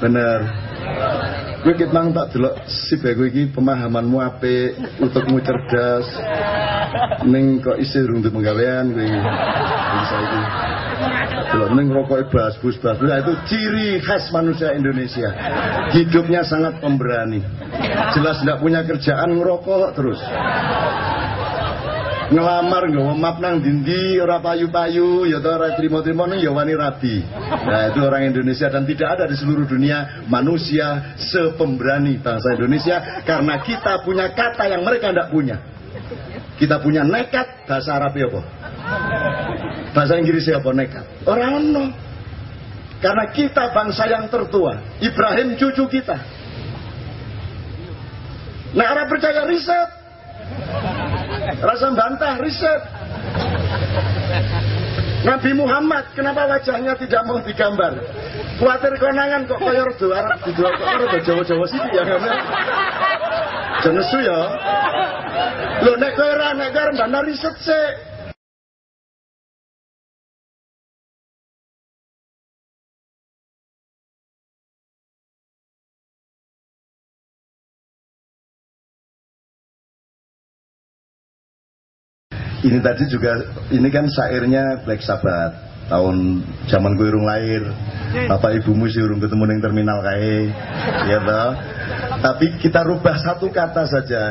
Bener. Gue ket mang tak delok si bego iki pemahamanmu apik, utekmu cerdas. Ning kok isih rung penggawean kowe iki. Bisa iki. Delok ning rokoke bas-bus bas nah, itu ciri khas manusia Indonesia. Hidupnya sangat pemberani. Jelas tidak punya kerjaan ngerokok terus ngelamar nggawa map nang dindi ora payu-payu ya to ora trimo-trimo ning ya wani rabi. Nah, itu orang Indonesia dan tidak ada di seluruh dunia manusia sepemberani bangsa Indonesia karena kita punya kata yang mereka tidak punya. Kita punya nekat bahasa Arab ya apa? Bahasa Inggris ya apa nekat? Orang no. Karena kita bangsa yang tertua. Ibrahim cucu kita. Nah, orang percaya riset. Rasa bantah, riset. Nabi Muhammad, kenapa wajahnya tidak mau digambar? Khawatir konangan kok kaya rada Arab gitu kok rada Jawa-Jawa sih ya kan. Jenesu ya. Lho nek kowe ora nek kowe riset sih. Ini tadi juga ini kan syairnya Black Sabbath tahun zaman gue urung lahir bapak ibumu sih urung ketemu neng terminal kae ya toh tapi kita rubah satu kata saja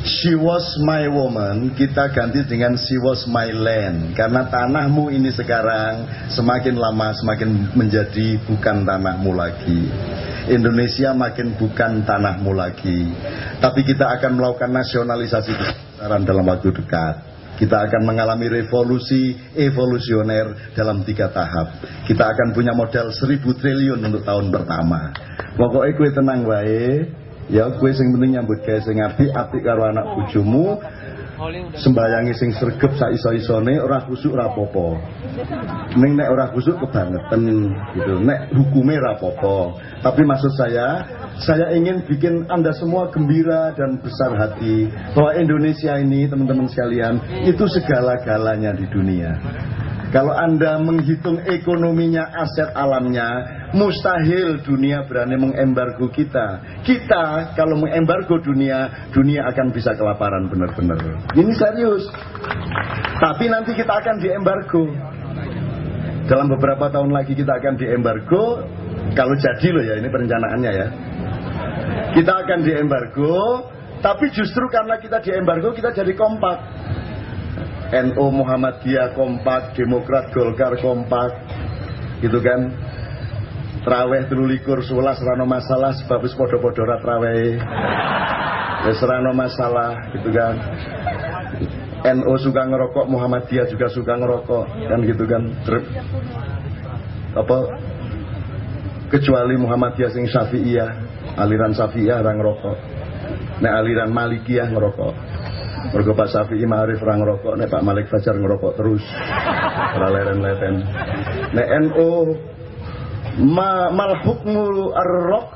She was my woman, kita ganti dengan she was my land. Karena tanahmu ini sekarang semakin lama semakin menjadi bukan tanahmu lagi. Indonesia makin bukan tanahmu lagi. Tapi kita akan melakukan nasionalisasi dalam waktu dekat. Kita akan mengalami revolusi evolusioner dalam tiga tahap. Kita akan punya modal seribu triliun untuk tahun pertama. Pokoknya kue tenang wae, ya kue sing penting nyambut gawe sing apik, apik karo anak bojomu, sembayangi sing sregep sak iso-isone ora khusuk ora apa-apa. Ning nek ora khusuk kebangetan gitu. Nek hukume ora apa-apa. Tapi maksud saya saya ingin bikin Anda semua gembira dan besar hati bahwa Indonesia ini teman-teman sekalian itu segala-galanya di dunia. Kalau Anda menghitung ekonominya, aset alamnya, mustahil dunia berani mengembargo kita. Kita kalau mengembargo dunia, dunia akan bisa kelaparan benar-benar. Ini serius. Tapi nanti kita akan diembargo. Dalam beberapa tahun lagi kita akan diembargo. Kalau jadi loh ya, ini perencanaannya ya. Kita akan diembargo, tapi justru karena kita diembargo kita jadi kompak. NU Muhammadiyah kompak, Demokrat Golkar kompak, gitu kan. Traweh dulu likur sebelas rano masalah sebab wis podo-podo traweh. Wis rano masalah gitu kan. NU suka ngerokok, Muhammadiyah juga suka ngerokok kan gitu kan. Apa kecuali Muhammadiyah sing Syafi'iyah aliran Syafi'iyah orang ngerokok. Nek aliran Malikiyah ngerokok. Mergo Pak Syafi'i Ma'arif orang ngerokok nek Pak Malik Fajar ngerokok terus. Ora leren-leren nek NU ma mal hukmu ar-rok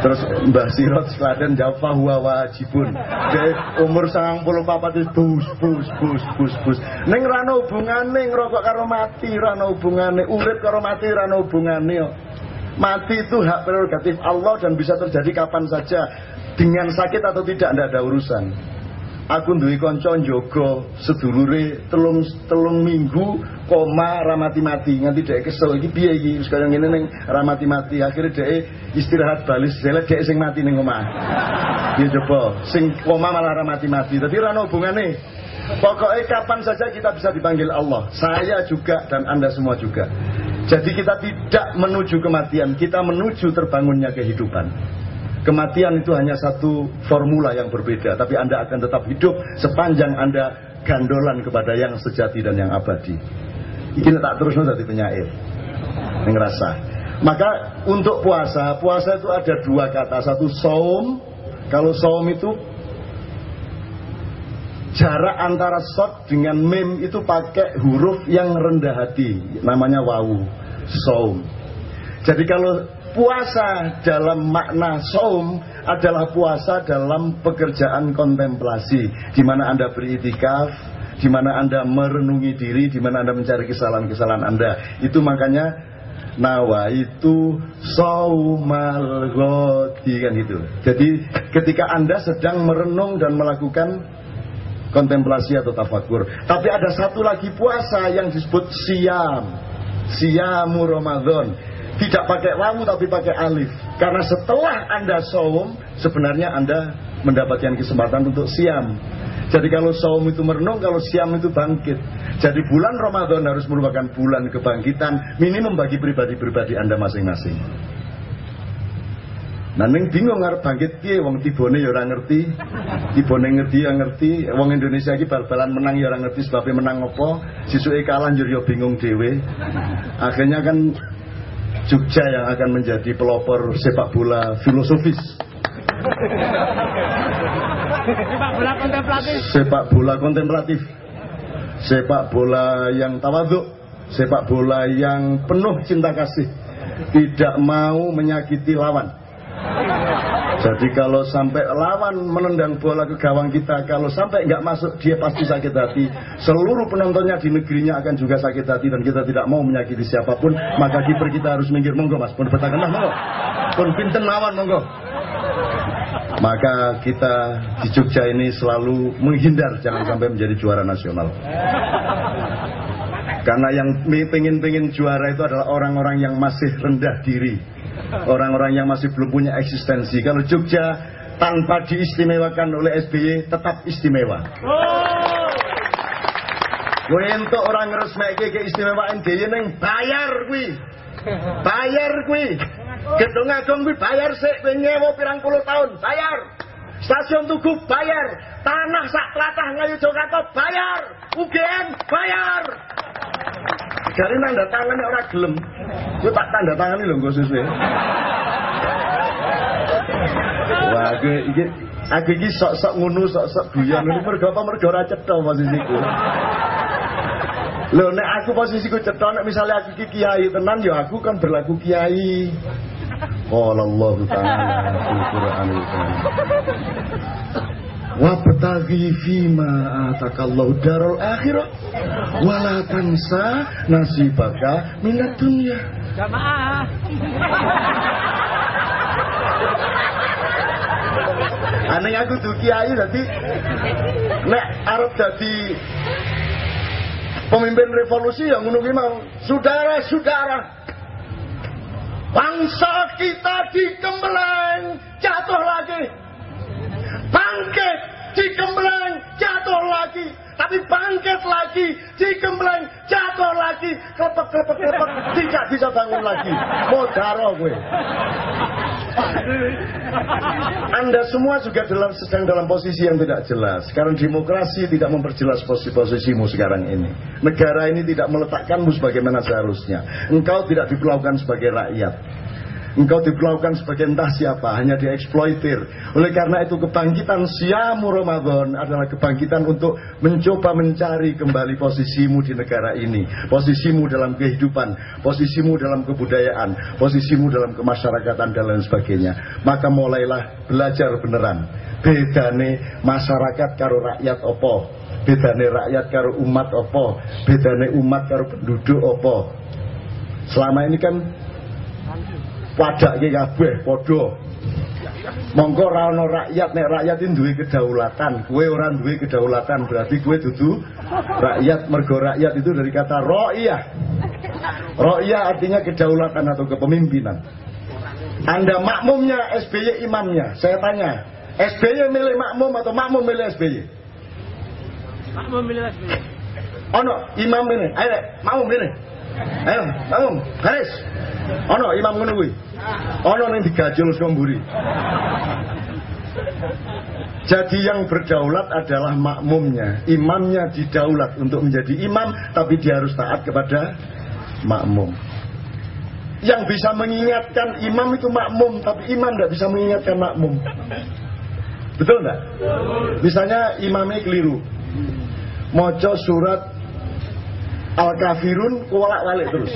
Terus Mbah Sirot Sladen jawab huwa wajibun. Dek umur 94 itu bus bus bus bus bus. Ning ra hubungane ngrokok karo mati, ra hubungane urip karo mati, kok. Mati itu hak prerogatif Allah dan bisa terjadi kapan saja. Dengan sakit atau tidak, tidak ada urusan. Aku duwe kanca njogo sedulure telung telung minggu koma ramati mati nganti dhek kesel iki piye iki wis kaya ngene ning ramati mati akhirnya dhek istirahat balis jelek dhek sing mati ning omah. Piye coba sing koma malah ramati mati. Dadi ora ono hubungane. Pokoknya kapan saja kita bisa dipanggil Allah. Saya juga dan Anda semua juga. Jadi kita tidak menuju kematian, kita menuju terbangunnya kehidupan. Kematian itu hanya satu formula yang berbeda, tapi Anda akan tetap hidup sepanjang Anda gandolan kepada yang sejati dan yang abadi. Ini tak terus nanti penyair. Ngerasa. Maka untuk puasa, puasa itu ada dua kata. Satu saum, kalau saum itu jarak antara sod dengan mem itu pakai huruf yang rendah hati, namanya wawu saum. Jadi kalau puasa dalam makna saum adalah puasa dalam pekerjaan kontemplasi di mana Anda beritikaf, di mana Anda merenungi diri, di mana Anda mencari kesalahan-kesalahan Anda. Itu makanya nawa itu saumal ghadi kan gitu. Jadi ketika Anda sedang merenung dan melakukan kontemplasi atau tafakur. Tapi ada satu lagi puasa yang disebut siam. Siamu Ramadan. Tidak pakai wawu tapi pakai alif. Karena setelah Anda saum, sebenarnya Anda mendapatkan kesempatan untuk siam. Jadi kalau saum itu merenung, kalau siam itu bangkit. Jadi bulan Ramadan harus merupakan bulan kebangkitan minimum bagi pribadi-pribadi Anda masing-masing. Nah ning bingung ngarep bangkit piye wong tibone ya ora ngerti. Tibone ngerti ya ngerti. Wong Indonesia iki bal-balan menang ya ora ngerti sebabnya menang apa. Sisuke kalah njur ya bingung dhewe. Akhirnya kan Jogja yang akan menjadi pelopor sepak bola filosofis. Sepak bola kontemplatif. Sepak bola kontemplatif. Sepak bola yang tawaduk. Sepak bola yang penuh cinta kasih. Tidak mau menyakiti lawan. Jadi kalau sampai lawan menendang bola ke gawang kita, kalau sampai nggak masuk dia pasti sakit hati. Seluruh penontonnya di negerinya akan juga sakit hati dan kita tidak mau menyakiti siapa pun. Maka kiper kita harus minggir monggo mas. Pun bertahanlah monggo. Pun pinten lawan monggo. Maka kita di Jogja ini selalu menghindar jangan sampai menjadi juara nasional. Karena yang pengen-pengen juara itu adalah orang-orang yang masih rendah diri orang-orang yang masih belum punya eksistensi. Kalau Jogja tanpa diistimewakan oleh SBY tetap istimewa. Gue untuk orang ngeresmeke keistimewaan dia neng bayar gue, bayar gue. Gedung Agung gue bayar sih, nyewa pirang puluh tahun, bayar. Stasiun Tugu bayar, tanah sak telatah ngayu Jakarta bayar, UGM bayar. Dari nanda tangannya orang gelem. Gue tak tanda tangani loh gue sesuai. Wah, gue iki aku iki sok-sok ngunu, sok-sok guyon. Ini mergo apa mergo posisiku. Lho nek aku posisiku cetha nek misalnya aku iki kiai tenan ya aku kan berlaku kiai. Qala Allah Karim. Wabtaghi fima atakallahu darul akhirah wala tansa nasibaka minat dunya. Jamaah. Aneh aku tuh kiai dadi nek arep dadi pemimpin revolusi yang ngono ki mau. Saudara-saudara, bangsa kita dikembeleng jatuh lagi. Bangkit dikembeleng jatuh lagi. Tapi bangkit lagi, dikembeleng jatuh lagi. Klepek, klepek, klepek, tidak bisa bangun lagi. Modaro gue. Anda semua juga dalam sedang dalam posisi yang tidak jelas. Karena demokrasi tidak memperjelas posisi-posisimu sekarang ini. Negara ini tidak meletakkanmu sebagaimana seharusnya. Engkau tidak diperlakukan sebagai rakyat. Engkau diperlakukan sebagai entah siapa, hanya dieksploitir. Oleh karena itu kebangkitan siamu Ramadan adalah kebangkitan untuk mencoba mencari kembali posisimu di negara ini. Posisimu dalam kehidupan, posisimu dalam kebudayaan, posisimu dalam kemasyarakatan dan lain sebagainya. Maka mulailah belajar beneran. Bedane masyarakat karo rakyat opo. Bedane rakyat karo umat opo. Bedane umat karo penduduk opo. Selama ini kan padake kabeh padha. Monggo ora ana rakyat nek rakyat iki duwe kedaulatan, kowe ora duwe kedaulatan berarti kowe dudu rakyat mergo rakyat itu dari kata ra'iyah. Ra'iyah artinya kedaulatan atau kepemimpinan. Anda makmumnya, SBY imamnya. Saya tanya, SBY milik makmum atau makmum milik SBY? Makmum milih SBY. Ono imam ini, ayo makmum ini. Ayo, makmum, garis. Ono imam ngono kuwi. Ono ning digajul somburi. Jadi yang berdaulat adalah makmumnya. Imamnya didaulat untuk menjadi imam, tapi dia harus taat kepada makmum. Yang bisa mengingatkan imam itu makmum, tapi imam tidak bisa mengingatkan makmum. Betul nggak? Misalnya imamnya keliru. Moco surat Al-Kafirun kuwalak walik terus.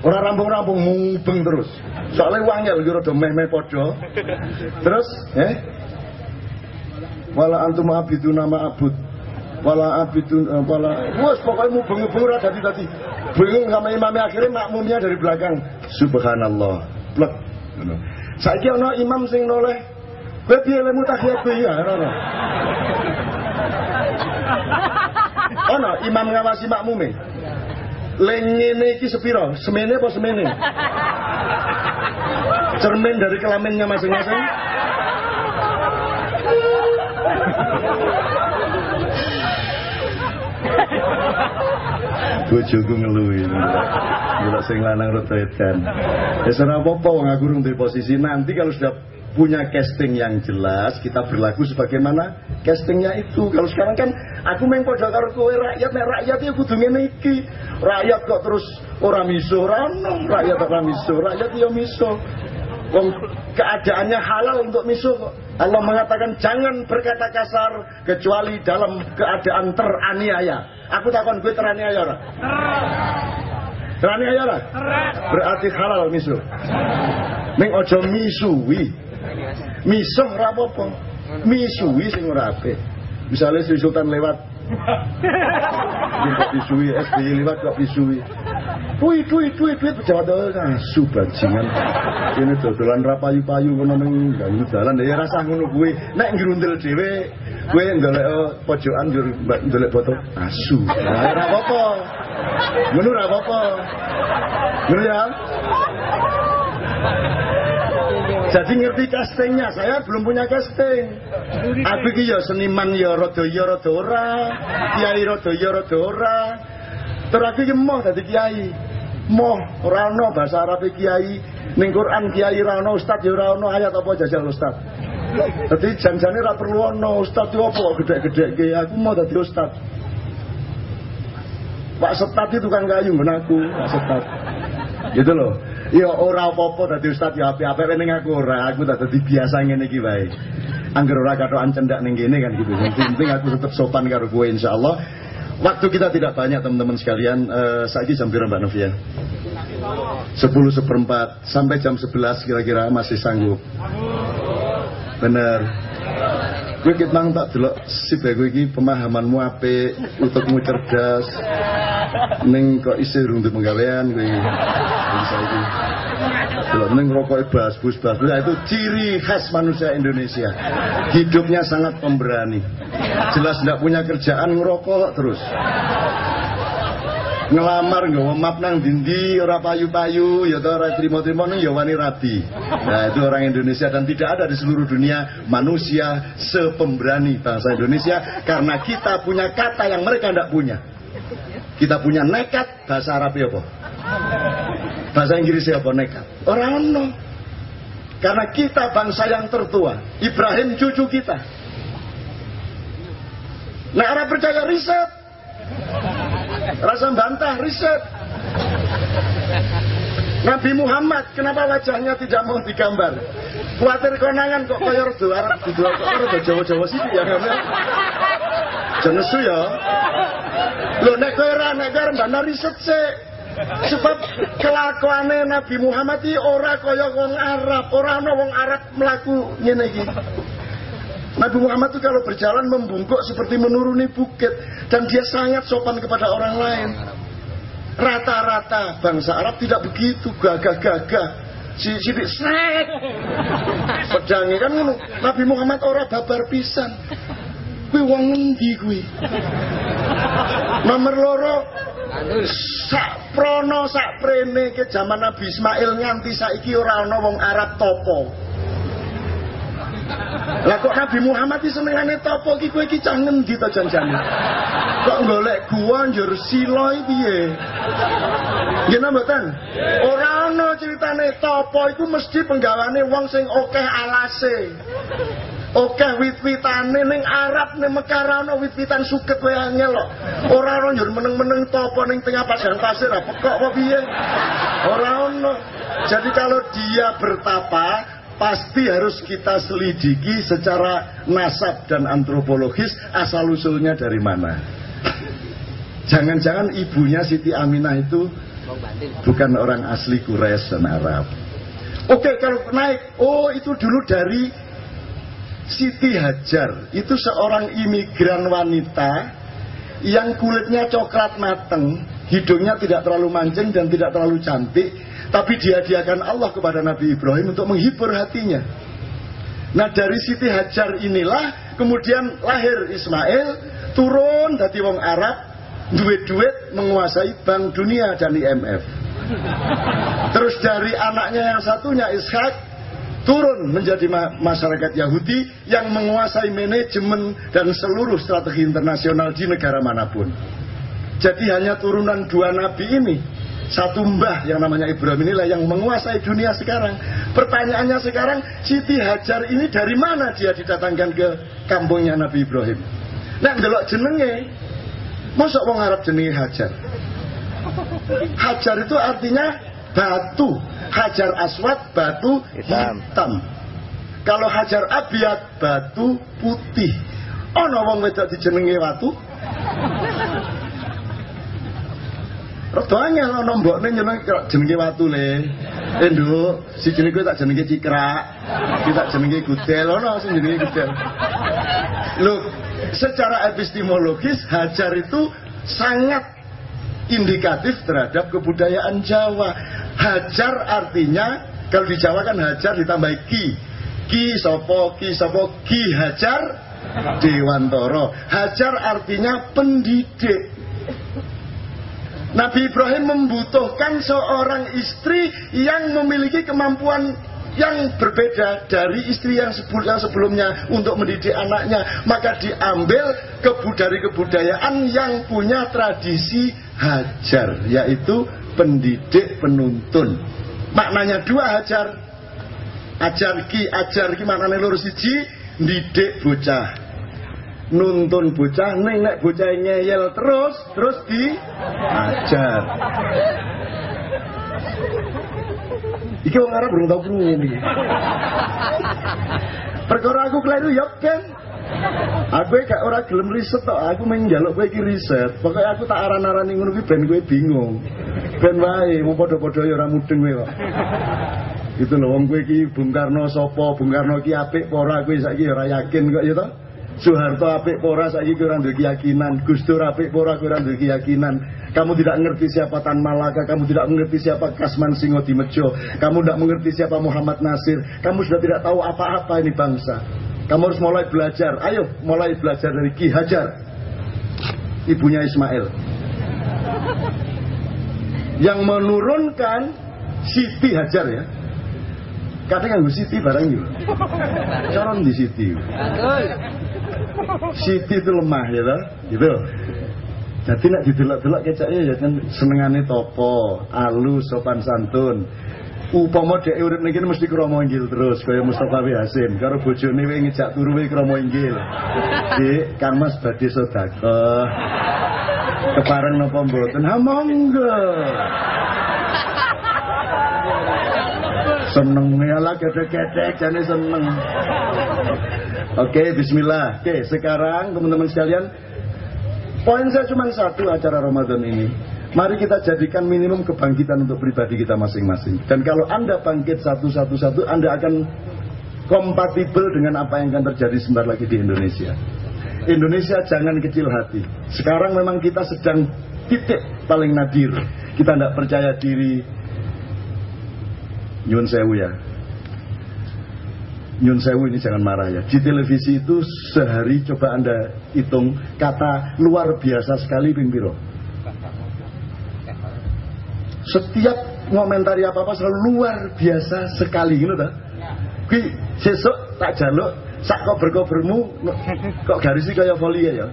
Orang rampung-rampung mubeng terus. Soalnya wangel gitu rada meh-meh podo. Terus, eh? Wala antum abidu nama abud. wala abidun eh, wala wes pokoknya mau bengu bengu tadi tadi bingung sama imam akhirnya makmumnya dari belakang subhanallah plek saya kira imam sing noleh kowe piye lemu tahiyat ya ono ono imam ngawasi makmume. Lengene iki sepiro? Semene apa semene? Cermin dari kelaminnya masing-masing. Bojoku ngeluhi gila sing lanang rada edan. Ya ora apa-apa wong aku di posisi. Nanti kalau sudah punya casting yang jelas kita berlaku sebagaimana castingnya itu kalau sekarang kan aku main padha karo kowe rakyat nek rakyat ya kudu ngene iki rakyat kok terus ora miso ora rakyat ora miso rakyat ya miso Wong keadaannya halal untuk misuh. Allah mengatakan jangan berkata kasar kecuali dalam keadaan teraniaya. Aku takon gue teraniaya ora? Teraniaya ora? Berarti halal misuh. Ning ojo misuwi. Misuh ora apa-apa. Misuwi sing ora apik. Misalnya Sri Sultan lewat kok pisui, SBY lewat kok pisui. Duit, duit, duit, duit, pejabat kan su bajingan. Ini dodolan rapayu-payu kono ning ganggu dalan ya rasa ngono kuwi. Nek ngrundel dhewe kowe golek pojokan yo golek botol asu. Nah, apa-apa. Ngono apa-apa. Ngono ya. Jadi ngerti castingnya, saya belum punya casting. Aku ki ya seniman ya rada ya rada ora, kiai rada ya rada ora. Terus aku ki moh dadi kiai. Moh ora bahasa Arab kiai, ning Quran kiai ora ono, ustaz ya ora ayat apa jajal ustaz. Dadi janjane ora perlu ono ustaz yo apa gedhe-gedhe aku mau dadi ustaz. Pak Setat itu kan kayu men aku, Pak Setat. Gitu loh. Ya ora apa-apa dadi ustaz ya apik-apik ning aku ora, aku tak dadi biasa ngene iki wae. Angger ora katokan cendak ning kene kan gitu. Yang penting aku tetap sopan karo kowe insyaallah. Waktu kita tidak banyak teman-teman sekalian. Uh, saiki jam berapa Mbak Novia? 10 seperempat sampai jam 11 kira-kira masih sanggup. Bener. Gue kitang tak delok si gue iki pemahamanmu apik, utekmu cerdas. Ning kok isih rung penggawean gue. Bisa iki. Delok ning rokoke bas-bus bas nah, itu ciri khas manusia Indonesia. Hidupnya sangat pemberani. Jelas tidak punya kerjaan ngerokok terus ngelamar nggawa map nang dindi ora payu-payu ya to ora trimo-trimo ya wani rabi. Nah, itu orang Indonesia dan tidak ada di seluruh dunia manusia sepemberani bangsa Indonesia karena kita punya kata yang mereka tidak punya. Kita punya nekat bahasa Arab ya apa? Bahasa Inggris ya apa nekat? Orang no. Karena kita bangsa yang tertua. Ibrahim cucu kita. Nah, orang percaya riset. Rasa bantah, riset. Nabi Muhammad, kenapa wajahnya tidak mau digambar? Kuatir konangan kok rada Arab gitu kok rada Jawa-Jawa sih ya kan. Jenesu ya. Lho nek kowe ora nek kowe mbana riset sih. Sebab kelakuane Nabi Muhammad iki ora kaya wong Arab, ora ana wong Arab mlaku ngene iki. Nabi Muhammad itu kalau berjalan membungkuk seperti menuruni bukit dan dia sangat sopan kepada orang lain. Rata-rata bangsa Arab tidak begitu gagah-gagah. Si sidik sret. Pedangi kan ngono. Nabi Muhammad ora babar pisan. Kuwi wong ngendi kuwi? Nomor loro sak prono sak prene ke zaman Nabi Ismail nganti saiki ora ana wong Arab topo. Lah kok Nabi Muhammad iki senengane topo iki kowe iki cah ngendi to janjane? Kok golek gua njur sila iki piye? Nggih mboten? Ora ana topo iku mesti penggawane wong sing akeh alase. Oke wit-witane ning Arab ning Mekah ana wit-witan suket wae angel kok. Ora meneng-meneng topo ning tengah padang pasir apa kok apa piye? Ora. Jadi kalau dia bertapa pasti harus kita selidiki secara nasab dan antropologis asal usulnya dari mana. Jangan-jangan ibunya Siti Aminah itu bukan orang asli Quraisy dan Arab. Oke, kalau naik, oh itu dulu dari Siti Hajar. Itu seorang imigran wanita yang kulitnya coklat mateng, hidungnya tidak terlalu mancing dan tidak terlalu cantik, tapi dihadiahkan Allah kepada Nabi Ibrahim untuk menghibur hatinya. Nah dari Siti Hajar inilah kemudian lahir Ismail, turun dari wong Arab, duit-duit menguasai Bank Dunia dan IMF. Terus dari anaknya yang satunya Ishak turun menjadi ma masyarakat Yahudi yang menguasai manajemen dan seluruh strategi internasional di negara mana pun. Jadi hanya turunan dua nabi ini, satu mbah yang namanya Ibrahim inilah yang menguasai dunia sekarang. Pertanyaannya sekarang, Siti Hajar ini dari mana dia didatangkan ke kampungnya Nabi Ibrahim? Nah, delok jenenge, mosok wong Arab jenenge Hajar. Hajar itu artinya batu hajar aswad batu hitam, hitam. kalau hajar abiat batu putih ono wong wedok dijenenge watu Rada angel ana mbokne nyeneng jenenge watu le. Eh nduk, si jenenge tak jenenge cikrak. Ki tak jenenge gudel ana sing jenenge gudel. Loh, secara epistemologis hajar itu sangat indikatif terhadap kebudayaan Jawa. Hajar artinya kalau di Jawa kan hajar ditambah ki. Ki sopo, ki sopo, ki hajar Dewantoro. Hajar artinya pendidik. Nabi Ibrahim membutuhkan seorang istri yang memiliki kemampuan yang berbeda dari istri yang sebelumnya untuk mendidik anaknya maka diambil kebu dari kebudayaan yang punya tradisi hajar yaitu pendidik penuntun maknanya dua hajar ajar ki ajar ki maknanya lurus siji didik bocah nuntun bocah neng nek bocah ngeyel terus terus di ajar Iki wong Arab belum tau krungu iki. Perkara aku kleru ya kan. Aku gak ora gelem riset tok, aku main njaluk kowe riset. Pokoke aku tak aran-arani ngono kuwi ben kowe bingung. Ben wae mau padha-padha ya ora mudeng kowe kok. Itu lho wong kowe iki Bung Karno sapa, Bung Karno ki apik apa ora kowe saiki ora yakin kok ya toh. Soeharto apik pora saiki kowe ora duwe keyakinan, Gus Dur apik pora ora duwe keyakinan. Kamu tidak mengerti siapa Tan Malaka, kamu tidak mengerti siapa Kasman Singo Dimejo, kamu tidak mengerti siapa Muhammad Nasir, kamu sudah tidak tahu apa-apa ini bangsa. Kamu harus mulai belajar. Ayo, mulai belajar dari Ki Hajar. Ibunya Ismail. Yang menurunkan Siti Hajar ya. Kadang nggak Siti barang yuk. Coron di Siti. Siti itu lemah ya toh, gitu. Jadi nak didelok-delok kecaknya ya kan senengane topo, alus, sopan santun. Upama dhek urip niki mesti krama inggil terus kaya Mustafa W Hasim karo bojone wae ngejak turu wae krama inggil. Dik, Kang Mas badhe sedekah. Kepareng napa mboten? Ha monggo. Seneng ala ketek-ketek jane seneng. Oke, bismillah. Oke, sekarang teman-teman sekalian Poin saya cuma satu acara Ramadan ini. Mari kita jadikan minimum kebangkitan untuk pribadi kita masing-masing. Dan kalau Anda bangkit satu-satu-satu, Anda akan kompatibel dengan apa yang akan terjadi sebentar lagi di Indonesia. Indonesia jangan kecil hati. Sekarang memang kita sedang titik paling nadir. Kita tidak percaya diri. Nyun sewu ya. Nyun sewu ini jangan marah ya. Di televisi itu sehari coba anda hitung kata luar biasa sekali pimpiro. Setiap ngomentari apa apa selalu luar biasa sekali gitu tak? Ki sesuk tak jaluk sak kober-kobermu kok garisi kaya voli ya.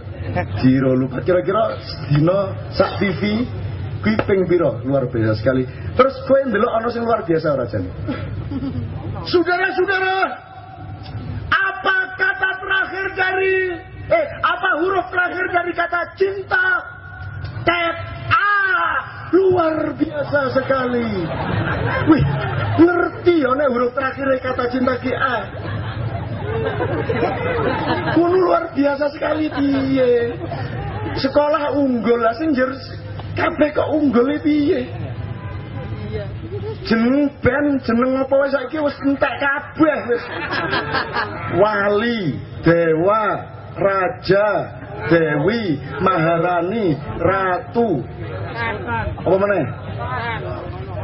Jiro lupa kira-kira dino sak TV kuwi ping piro luar biasa sekali. Terus kowe ndelok ana sing luar biasa ora. Saudara-saudara, apa kata terakhir dari eh apa huruf terakhir dari kata cinta? Tet luar biasa sekali. Wih, ngerti ya nek huruf terakhir kata cinta ki A. Kuno luar biasa sekali piye. Sekolah unggul lah sing kabeh kok unggul piye. jeneng ben jeneng apa wis saiki wis entek kabeh wis wali dewa raja Dewi, Maharani, Ratu. Apa mana?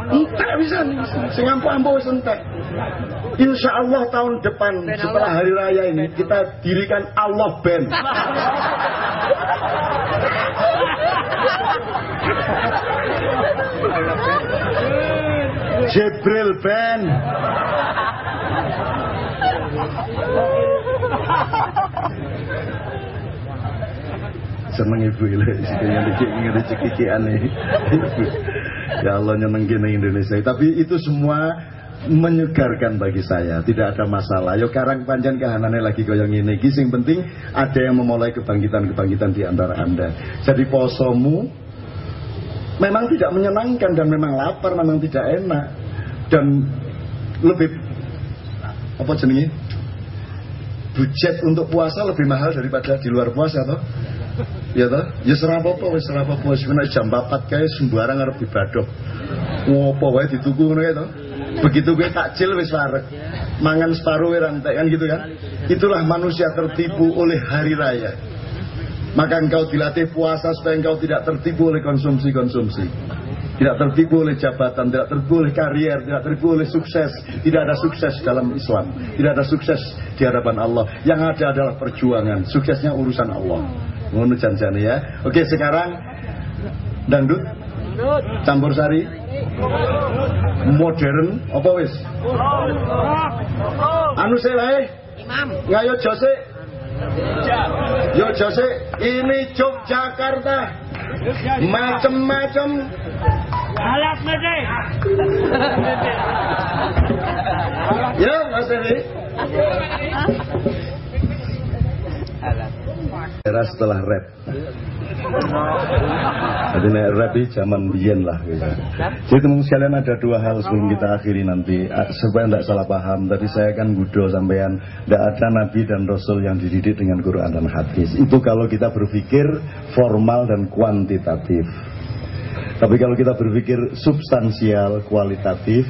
Entek bisa nih, sing ampuh-ampuh entek. Insya Allah tahun depan setelah hari raya ini kita dirikan Allah Band. Jibril Band. seneng ibu ile isinya dikit ngeri kiki aneh ya Allah nyeneng gini Indonesia. Tapi itu semua menyegarkan bagi saya. Tidak ada masalah. Yo karang panjang kahanane lagi goyang ini. Sing penting ada yang memulai kebangkitan-kebangkitan di antara anda. Jadi posomu memang tidak menyenangkan dan memang lapar memang tidak enak. Dan lebih apa jenenge? Budget untuk puasa lebih mahal daripada di luar puasa toh ya toh? Ya serah apa wis wis kena jam 4 kae sembarang arep dibadok ngopo wae dituku ngono kae toh? Begitu gue takjil wis wareg. Mangan separuh rantai kan gitu kan? Itulah manusia tertipu oleh hari raya. Maka engkau dilatih puasa supaya engkau tidak tertipu oleh konsumsi-konsumsi. Tidak tertipu oleh jabatan, tidak tertipu oleh karier, tidak tertipu oleh sukses. Tidak ada sukses dalam Islam, tidak ada sukses di hadapan Allah. Yang ada adalah perjuangan, suksesnya urusan Allah. Ngono janjane ya. Oke, sekarang dangdut campur sari modern apa wis? Anu selae Imam. Ngayo Jose. Yo Jose, ini Yogyakarta. Macem-macem Alat mede. Ya, Mas Dewi. Era setelah rap. Jadi naik rap ini zaman biyen lah gitu. Jadi teman sekalian ada dua hal sebelum kita akhiri nanti supaya tidak salah paham. Tadi saya kan gudo sampean tidak ada nabi dan rasul yang dididik dengan Quran dan hadis. Itu kalau kita berpikir formal dan kuantitatif. Tapi kalau kita berpikir substansial, kualitatif,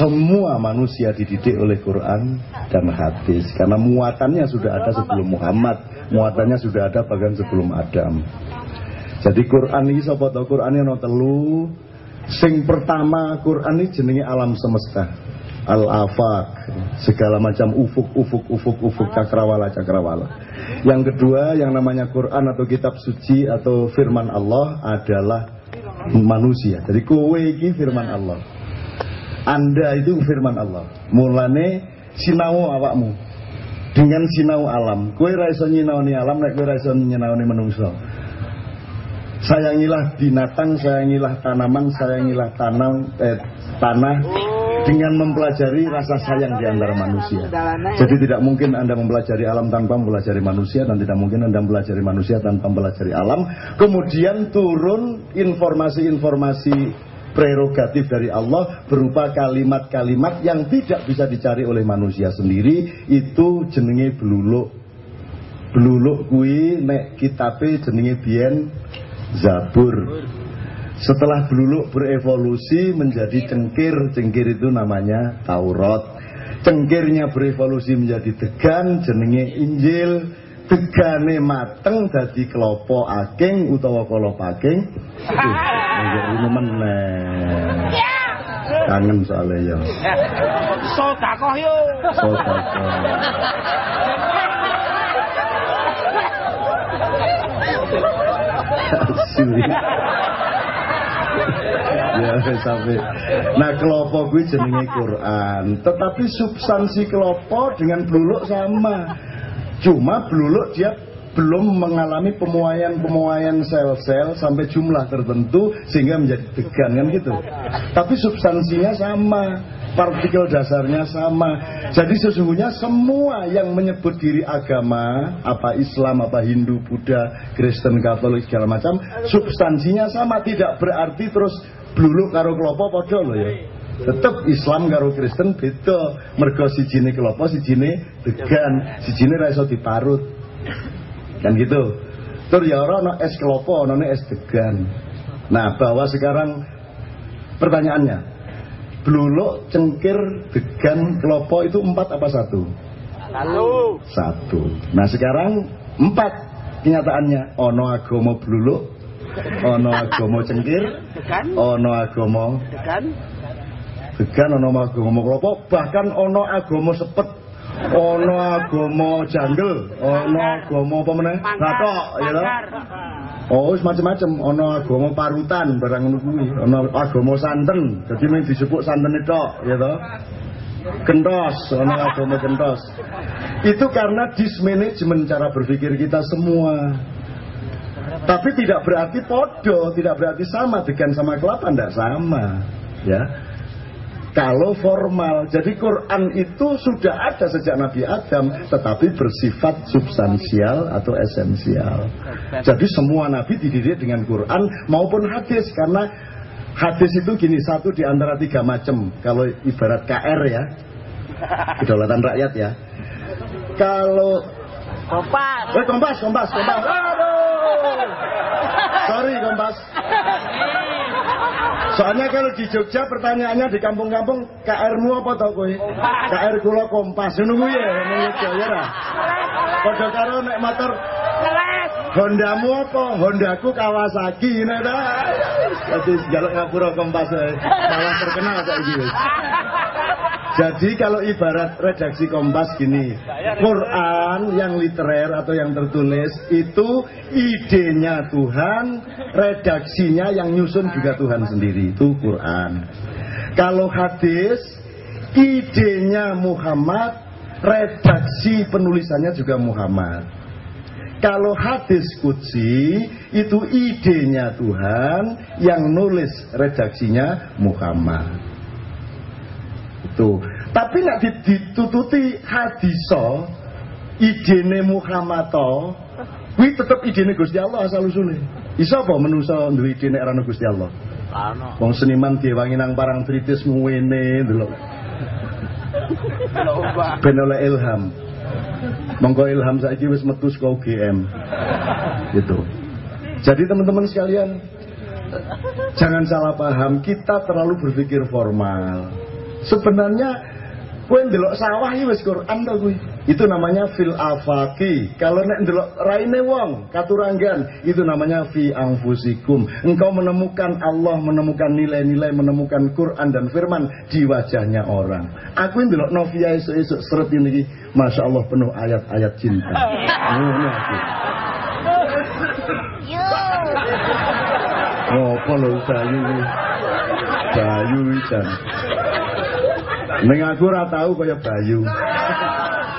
semua manusia dididik oleh Quran dan hadis. Karena muatannya sudah ada sebelum Muhammad, muatannya sudah ada bahkan sebelum Adam. Jadi Quran ini sapa tau Quran ono telu. Sing pertama Quran ini jenenge alam semesta. Al afaq, segala macam ufuk ufuk ufuk ufuk cakrawala cakrawala. Yang kedua yang namanya Quran atau kitab suci atau firman Allah adalah manusia. Jadi kowe iki firman Allah. Anda itu firman Allah. Mulane sinau awakmu. Dengan sinau alam. Kowe ra iso nyinaoni alam nek kowe ra iso nyinaoni menungso. Sayangilah binatang, sayangilah tanaman, sayangilah tanam eh, tanah dengan mempelajari rasa sayang di antara manusia. Jadi tidak mungkin Anda mempelajari alam tanpa mempelajari manusia dan tidak mungkin Anda mempelajari manusia tanpa mempelajari alam. Kemudian turun informasi-informasi prerogatif dari Allah berupa kalimat-kalimat yang tidak bisa dicari oleh manusia sendiri itu jenenge bluluk bluluk kuwi nek kitabe jenenge biyen Zabur setelah bluluk berevolusi menjadi cengkir. cengkir itu namanya Taurat. Cengkirnya berevolusi menjadi degan jenenge Injil. Degane mateng dadi kelopo aking utawa kolop aking. Meneh. Kangen soalnya ya. Sodakoh yo. sodako Asli. Ya sampai nah kelopo gue jenenge Quran. Tetapi substansi kelopo dengan bluluk sama. Cuma bluluk dia belum mengalami pemuaian-pemuaian sel-sel sampai jumlah tertentu sehingga menjadi degan kan gitu? Tapi substansinya sama partikel dasarnya sama. Jadi sesungguhnya semua yang menyebut diri agama apa Islam apa Hindu Buddha Kristen Katolik segala macam substansinya sama. Tidak berarti terus bluluk karo kelopo podo loh ya. Tetap Islam karo Kristen beda. Mergo sijine kelopo sijine degan sijine ra iso diparut. Kan gitu. Tur ya ora es kelopo ono es degan. Nah bahwa sekarang pertanyaannya bluluk cengkir degan kelopo itu empat apa satu? Lalu. satu. Nah sekarang empat kenyataannya. Ono agama bluluk, ono agama cengkir, Degan, ono agama degan, degan, ono agama kelopo, bahkan ono agama sepet, ono agama janggel, ono agama apa meneh? Batok, ya pangkar. Oh, wis macam-macam. Agama parutan barang ngono. Ono agama santen. Dadi mung disebut santen tok, ya toh. Kentos, ono agama kentos. Itu karena dismanajemen cara berpikir kita semua. Tapi tidak berarti podo, tidak berarti sama dengan sama kelapa, tidak sama. Ya. Kalau formal, jadi Quran itu sudah ada sejak Nabi Adam, tetapi bersifat substansial atau esensial. Jadi semua Nabi dididik dengan Quran maupun hadis, karena hadis itu gini satu di antara tiga macam. Kalau ibarat KR ya, kedaulatan rakyat ya. Kalau Kompas. Eh kompas, kompas, kompas. Aduh. Sorry kompas. Soalnya kalau di Jogja pertanyaannya di kampung-kampung KR-mu apa tau kowe? KR kula kompas. Kuwi ya, ngono ya ra. Padha karo nek motor. Hondamu apa? Hondaku Kawasaki nek ta. Dadi jaluk ngapura kompas. Malah terkenal saiki wis. Jadi kalau ibarat redaksi Kompas gini, Quran yang literer atau yang tertulis itu idenya Tuhan, redaksinya yang nyusun juga Tuhan sendiri, itu Quran. Kalau hadis, idenya Muhammad, redaksi penulisannya juga Muhammad. Kalau hadis kutsi itu idenya Tuhan yang nulis redaksinya Muhammad itu. Tapi nak di- ditututi hadiso idene Muhammad to, kuwi tetep idene Gusti Allah asal usule. Iso apa manusa duwe idene ora ana Gusti Allah? Ano. Wong seniman diwangi nang parang tritis ngene delok Lomba. ben oleh ilham. Monggo ilham saiki wis metu saka UGM. Gitu. Jadi teman-teman sekalian jangan salah paham, kita terlalu berpikir formal. Sebenarnya kowe ndelok sawah iki wis Quran to kuwi. Itu namanya fil afaki. Kalau nek ndelok raine wong katuranggan, itu namanya fi anfusikum. Engkau menemukan Allah, menemukan nilai-nilai, menemukan Quran dan firman di wajahnya orang. Aku ndelok Novia esuk-esuk seret ini Masya Allah penuh ayat-ayat cinta. Ngono aku. Ngopo lho Bayu? Bayu jan. Ning aku ora tau kaya Bayu.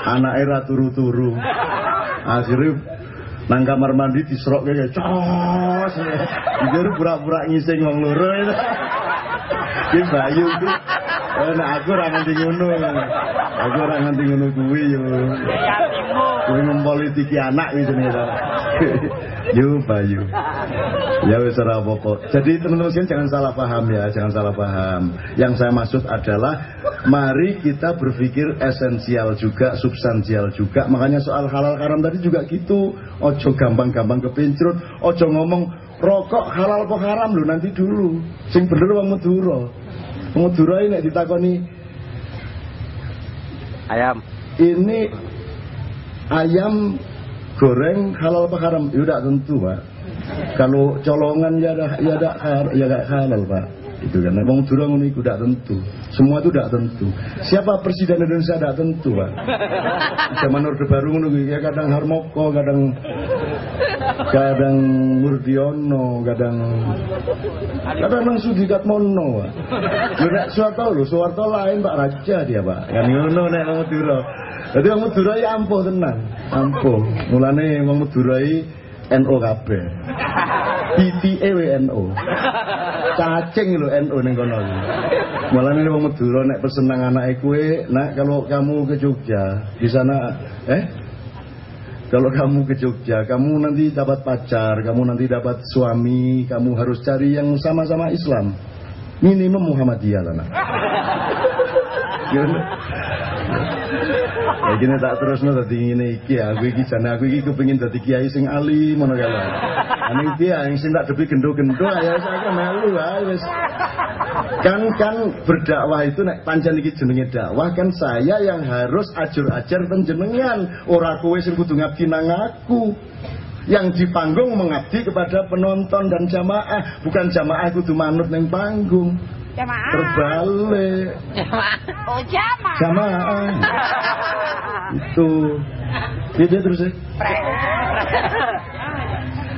Anake ra turu-turu. Akhirnya nang kamar mandi diserokke kayak cos. Iki pura-pura ngising wong loro. Ki Bayu iki. Eh nek aku ora nganti ngono. Aku ora nganti ngono kuwi yo. Kuwi mempolitiki anak iki jenenge. Yo Bayu. Ya wis ora apa-apa. Jadi teman-teman sekalian jangan salah paham ya, jangan salah paham. Yang saya maksud adalah mari kita berpikir esensial juga, substansial juga. Makanya soal halal haram tadi juga gitu. Ojo gampang-gampang kepincrut, ojo ngomong rokok halal apa haram lho nanti dulu. Sing bener wong Madura. Wong Madura ini nek ditakoni Ayam. ini ayam goreng halal apa haram? Ya tidak tentu pak. Kalau colongan ya ada ya ada ya gak halal pak. Itu kan. Wong Madura ngono iku tidak tentu. Semua itu tidak tentu. Siapa presiden Indonesia tidak tentu pak. Zaman Orde Baru ya kadang Harmoko, kadang kadang Murdiono, kadang kadang nang Sudikat Mono pak. Nek Soeharto lho, Soeharto lain Pak Raja dia pak. Kan ngono nek wong Madura. Jadi wong Madura iki ampuh tenan, ampuh. Mulane wong Madura NO kabeh. PTE WNO. Cacing lho NO ning kono iki. Mulane wong Madura nek pesen nang anake kowe, nak kalau kamu ke Jogja, di sana eh kalau kamu ke Jogja, kamu nanti dapat pacar, kamu nanti dapat suami, kamu harus cari yang sama-sama Islam. Minimum Muhammadiyah lah nak. Gimana? Ya gini tak terus no tadi ngene iki aku iki jane aku iki kepengin dadi kiai sing alim ngono kae lho. Yang sing tak depi gendo-gendo ya saya melu ae wis. Kan kan berdakwah itu nek pancen iki jenenge dakwah kan saya yang harus ajur ajar panjenengan ora kowe sing kudu ngabdi nang aku. Yang di panggung mengabdi kepada penonton dan jamaah, bukan jamaah kudu manut neng panggung. Jamaah. Terbalik. Oh, jamaah. Jamaah. Itu. Gitu terus ya.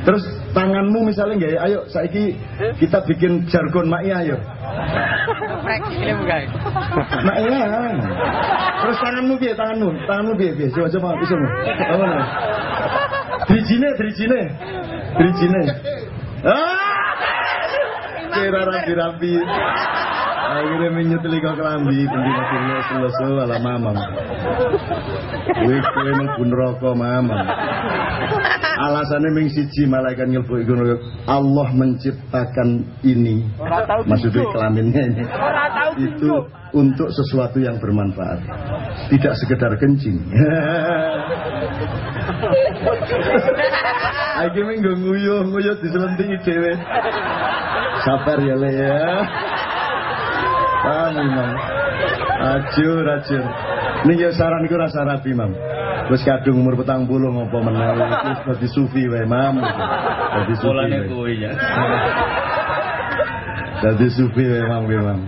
Terus tanganmu misalnya nggak ya, ayo saiki kita bikin jargon Maia ayo. Maia. Terus tanganmu piye tanganmu? Tanganmu piye piye? Coba coba bisa mu. Apa nih? Drijine, drijine. Drijine. Ah! Kira rapi-rapi. Akhirnya menyeteli kau kelambi, pendina sirlo seloso ala mamam. Wih, kue mlebu neraka mamam. Alasannya ming siji malaikat nyelbu iku. Allah menciptakan ini. Maksudnya kelaminnya ini. Itu untuk sesuatu yang bermanfaat. Tidak sekedar kencing. Iki minggu nguyuh, nguyuh diselentiki dhewe. Sabar ya le ya. Ah, Imam. Ajur, ajur. Ning ya saran iku rasa rapi, Mam. Wis kadung umur petang puluh ngopo meneh wis dadi sufi wae, Mam. Dadi sufi. Polane kuwi ya. Dadi sufi wae, Mam, kuwi, Mam.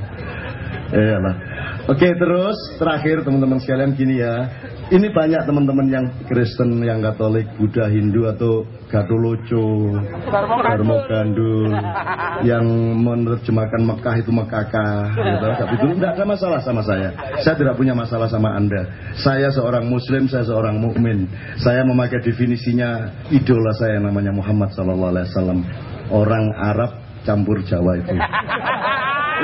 Iya lah. Oke terus terakhir teman-teman sekalian gini ya. Ini banyak teman-teman yang Kristen, yang Katolik, Buddha, Hindu atau Gatoloco Darmo Gandul Yang menerjemahkan Mekah itu Mekakah gitu. Tapi itu tidak ada masalah sama saya. Saya tidak punya masalah sama anda. Saya seorang muslim, saya seorang mukmin. Saya memakai definisinya idola saya namanya Muhammad SAW Orang Arab campur Jawa itu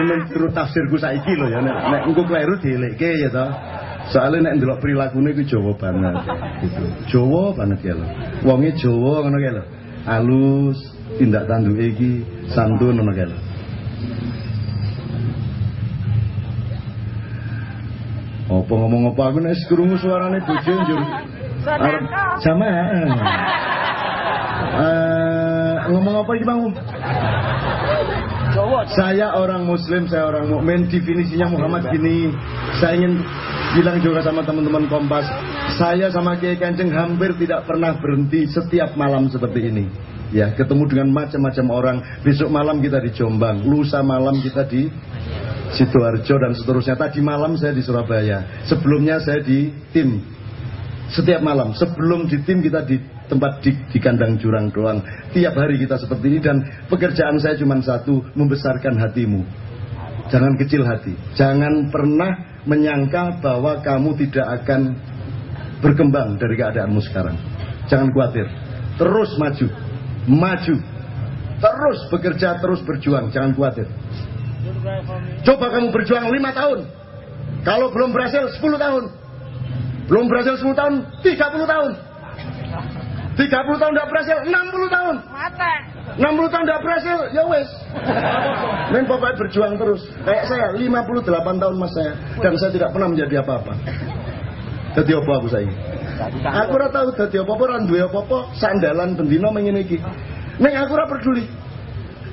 menurut tafsirku saiki lho ya nek nek engko kleru dielekke ya toh. Soalnya nek ndelok prilakune iku Jawa banget gitu. Jawa banget ya lho. Wonge Jawa ngono kae lho. Halus, tindak tanduke iki santun ngono kae lho. Apa ngomong apa aku nek krungu suarane bojo njur. Arep jamaah. Eh ngomong apa iki Bang? Saya orang Muslim, saya orang mukmin. Definisinya Muhammad gini. Saya ingin bilang juga sama teman-teman Kompas. Saya sama Kiai Kanjeng hampir tidak pernah berhenti setiap malam seperti ini. Ya, ketemu dengan macam-macam orang. Besok malam kita di Jombang, lusa malam kita di Sidoarjo dan seterusnya. Tadi malam saya di Surabaya. Sebelumnya saya di tim setiap malam sebelum di tim kita di tempat di, di kandang jurang doang. Tiap hari kita seperti ini dan pekerjaan saya cuma satu membesarkan hatimu. Jangan kecil hati. Jangan pernah menyangka bahwa kamu tidak akan berkembang dari keadaanmu sekarang. Jangan khawatir. Terus maju. Maju. Terus bekerja terus berjuang. Jangan khawatir. Coba kamu berjuang lima tahun. Kalau belum berhasil 10 tahun. Belum berhasil 10 tahun, 30 tahun. 30 tahun tidak berhasil, 60 tahun. Mata. 60 tahun tidak berhasil, ya wes. Men pokoknya berjuang terus. Kayak saya, 58 tahun mas saya. Dan saya tidak pernah menjadi apa-apa. Jadi apa aku saya? Aku ora tahu dadi apa-apa, ora duwe apa-apa, sandalan bendina mengene iki. Ning aku ora peduli.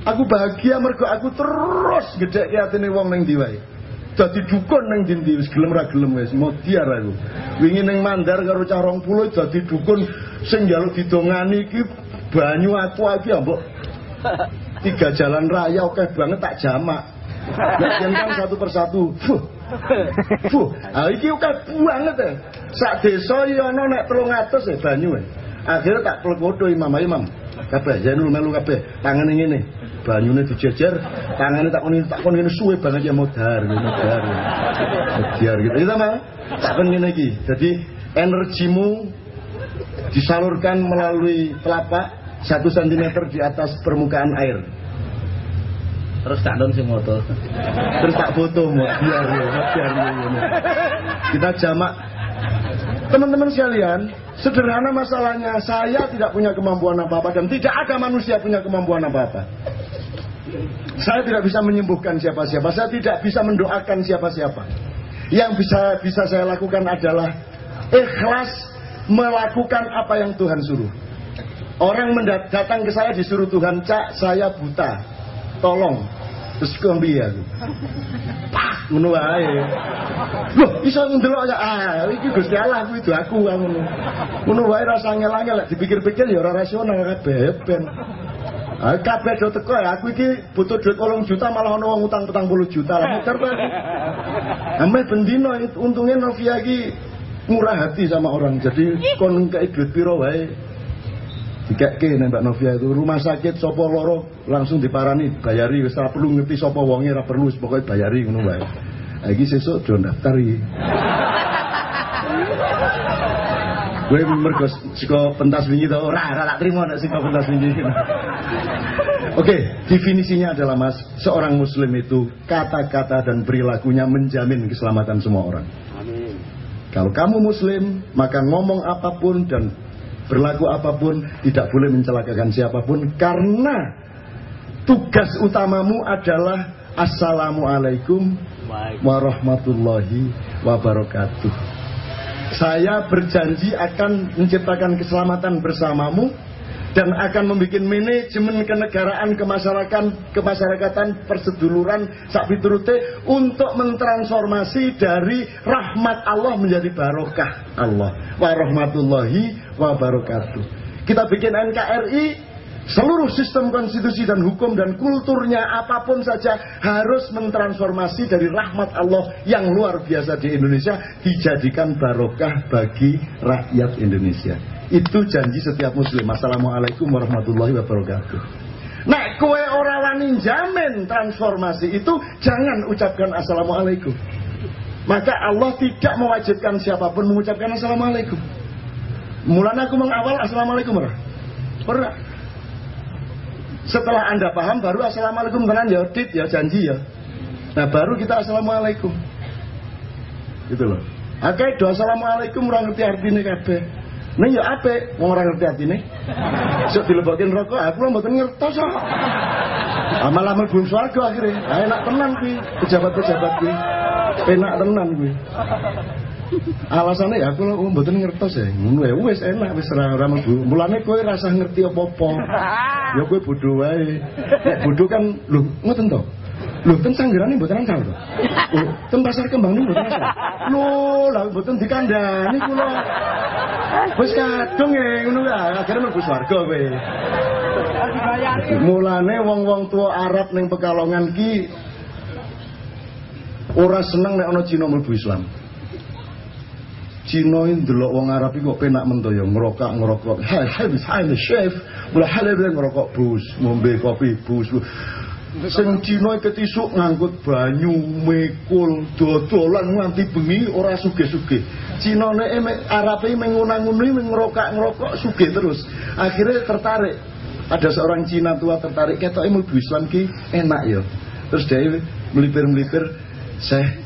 Aku bahagia mergo aku terus gedhekke atine wong ning ndi wae. Dadi dukun ning ndi wis gelem ra gelem wis modiar aku. Wingi ning Mandar karo cah 20 dadi dukun sing njaluk didongani iki banyu aku iki ya mbok tiga jalan raya oke banget tak jamak. Yen kan satu persatu. Fuh. Fuh, ah iki oke banget ya. Sak desa iki ana nek 300 ya banyu ya. Akhirnya tak plekodo imam imam. Kabeh Zainul melu kabeh. Tangane ngene. Banyune dijejer, tangane tak koni tak ngene suwe banget ya modar, modar. Modar gitu. Itu mah. Tak kon ngene iki. Jadi energimu disalurkan melalui telapak satu cm di atas permukaan air. Terus tak don sing moto. Terus tak foto mau biar biar Kita jamak Teman-teman sekalian, sederhana masalahnya saya tidak punya kemampuan apa-apa dan tidak ada manusia punya kemampuan apa-apa. Saya tidak bisa menyembuhkan siapa-siapa, saya tidak bisa mendoakan siapa-siapa. Yang bisa bisa saya lakukan adalah ikhlas melakukan apa yang Tuhan suruh. Orang datang ke saya disuruh Tuhan, Cak, saya buta. Tolong. Terus piye aku? Pak, ngono. Loh, iso ndelok ya ah, iki Gusti Allah kuwi itu aku kan ngono. Ngono wae rasa ngel-ngel lek dipikir-pikir ya ora rasional kabeh ben. Ah, kabeh do teko ya aku iki butuh duit 8 juta malah ono wong utang 40 juta lah to aku. Ame bendino untungnya Novia iki murah hati sama orang. Jadi kon kayak duit piro wae dikekke nek Mbak Novia itu rumah sakit sopo loro langsung diparani bayari wis ora perlu ngerti sapa wonge ora perlu pokoke bayari ngono wae. Ha iki sesuk do daftar iki. Gue mergo saka pentas wingi to ora ora tak trimo nek saka pentas wingi. Oke, definisinya adalah Mas, seorang muslim itu kata-kata dan perilakunya menjamin keselamatan semua orang. Amin. Kalau kamu muslim, maka ngomong apa pun dan berlaku apa pun tidak boleh mencelakakan siapa pun karena tugas utamamu adalah assalamualaikum warahmatullahi wabarakatuh. Saya berjanji akan menciptakan keselamatan bersamamu dan akan membuat manajemen kenegaraan kemasyarakatan kemasyarakatan perseduluran sak piturute untuk mentransformasi dari rahmat Allah menjadi barokah Allah warahmatullahi wabarakatuh. Kita bikin NKRI seluruh sistem konstitusi dan hukum dan kulturnya apa pun saja harus mentransformasi dari rahmat Allah yang luar biasa di Indonesia dijadikan barokah bagi rakyat Indonesia. Itu janji setiap muslim. Assalamualaikum warahmatullahi wabarakatuh. Nah, kue orang wani jamin transformasi itu jangan ucapkan assalamualaikum. Maka Allah tidak mewajibkan siapa pun mengucapkan assalamualaikum. Mulanya aku mengawal assalamualaikum ora? Ora. Setelah anda paham baru assalamualaikum tenan ya dit ya janji ya. Nah baru kita assalamualaikum. Gitu loh. Oke, doa assalamualaikum orang ngerti artinya kabeh. Nah ya apa? Wong ora ngerti artine. Sok dilebokin rokok, aku lho mboten ngertos kok. Amal amal belum swarga akhirnya. Enak tenan kuwi, pejabat-pejabat kuwi. Enak tenan kuwi. Alasannya ya aku lho mboten ngertos ya. Ngono ya wis enak wis ora ora mlebu. Mulane kowe rasa ngerti apa-apa. Ya kowe bodho wae. Nek bodho kan lho ngoten to. Lho ten sanggerane mboten asal to. Oh, ten pasar kembang niku mboten asal. Lho, lah mboten dikandani kula. Wis kadung ya ngono ya, akhirnya mlebu swarga kowe. Mulane wong-wong tua Arab ning Pekalongan ki ora seneng nek ana Cina mlebu Islam. Cina ini ndelok wong Arab kok penak men to ya ngerokok ngerokok. Hai hai hai chef, mula halal ngerokok bus, ngombe kopi bus. Sing Cina ketisuk ngangkut banyu, mekul, dodolan nganti bengi ora sugih-sugih. Cina nek emek Arabe mengunang-uni ngerokok-ngerokok sugih terus. Akhirnya tertarik. Ada seorang Cina tua tertarik ketok mlebu Islam ki enak ya. Terus dia melipir-melipir, "Saya